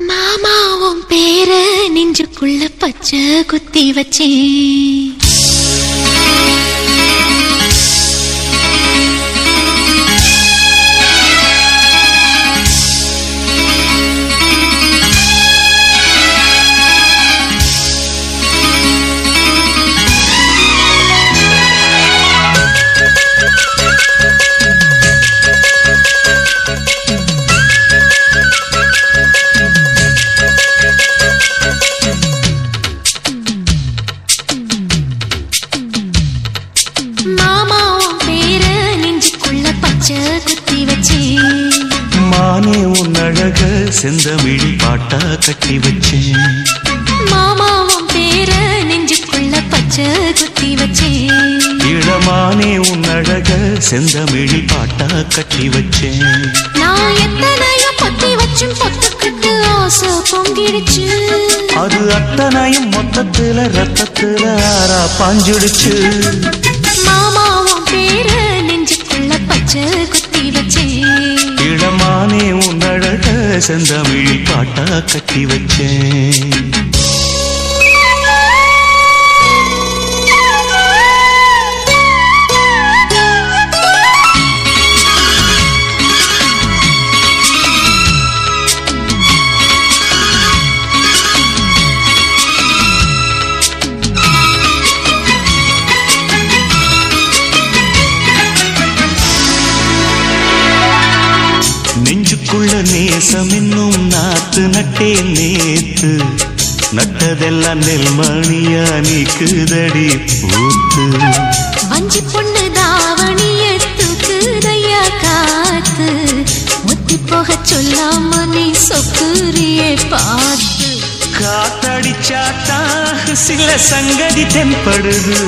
மாமாவும் பேர நெஞ்சுக்குள்ள பச்சை குத்தி வச்சேன் செந்தமிழி பாட்டா கட்டி வச்சேன். மாமாவும் பேர நெஞ்சுக்குள்ள பச்சை குத்தி வச்சேன். இளமானே உன் அழக செந்தமிழி பாட்டா கட்டி வச்சேன். நான் எத்தனையோ பொத்தி வச்சும் பொத்துக்கிட்டு ஆசை பொங்கிடுச்சு. அது அத்தனையும் மொத்தத்துல ரத்தத்துல ஆறா பாஞ்சுடுச்சு. மாமாவும் பேர அழக பாட்டா கட்டி வச்சேன். நெஞ்சுக்குள்ள நேசம் இன்னும் நாத்து நட்டே நேத்து. நட்டதெல்லாம் நெல்மணியா நீக்குதடி பூத்து. வஞ்சி பொண்ணு தாவணிய தூக்குதையா காத்து. முத்தி போக சொல்லாம நீ சொக்குரியே பார்த்து. காத்தடிச்சாட்டா சில சங்கதி தென்படுது.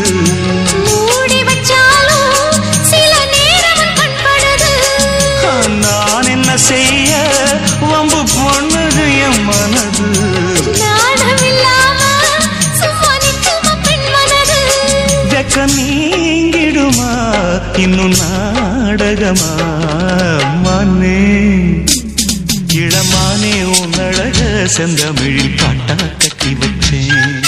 நாடகமா? மனே இளமானே உன் அழக செந்தமிழில் பாட்டா கட்டி வச்சேன்.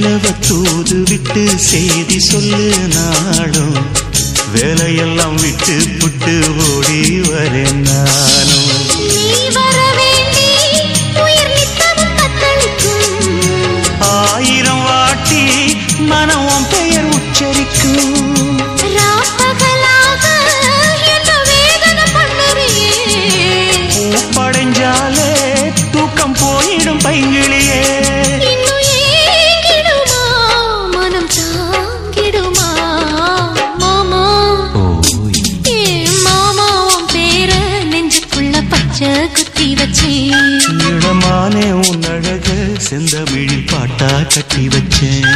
வெண்ணிலவ தூது விட்டு செய்தி சொல்லு நாளும். வேலையெல்லாம் விட்டு புட்டு ஓடி வரேன் நான் செந்தமிழில் பாட்டா கட்டி வச்சேன்.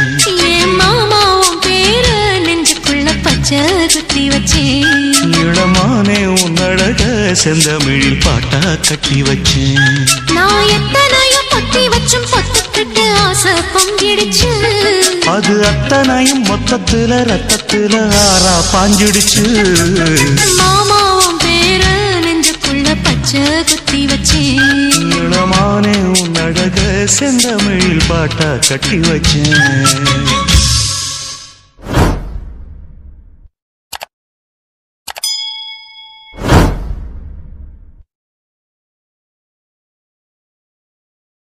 ஏ மாமா உன் பேர நெஞ்சுக்குள்ள பச்சை குத்தி வச்சேன். இளமானே உன் அழக செந்தமிழில் பாட்டா கட்டி வச்சேன். நான் எத்தனையோ பொத்தி வச்சும் பொத்துக்கிட்டு ஆசை பொங்கிடுச்சு. அது அத்தனையும் மொத்தத்துல ரத்தத்துல ஆறா பாஞ்சிடுச்சு. மாமா உன் பேர நெஞ்சுக்குள்ள பச்சை குத்தி வச்சேன். செந்தமிழில் பாட்டா கட்டி வச்சேன்.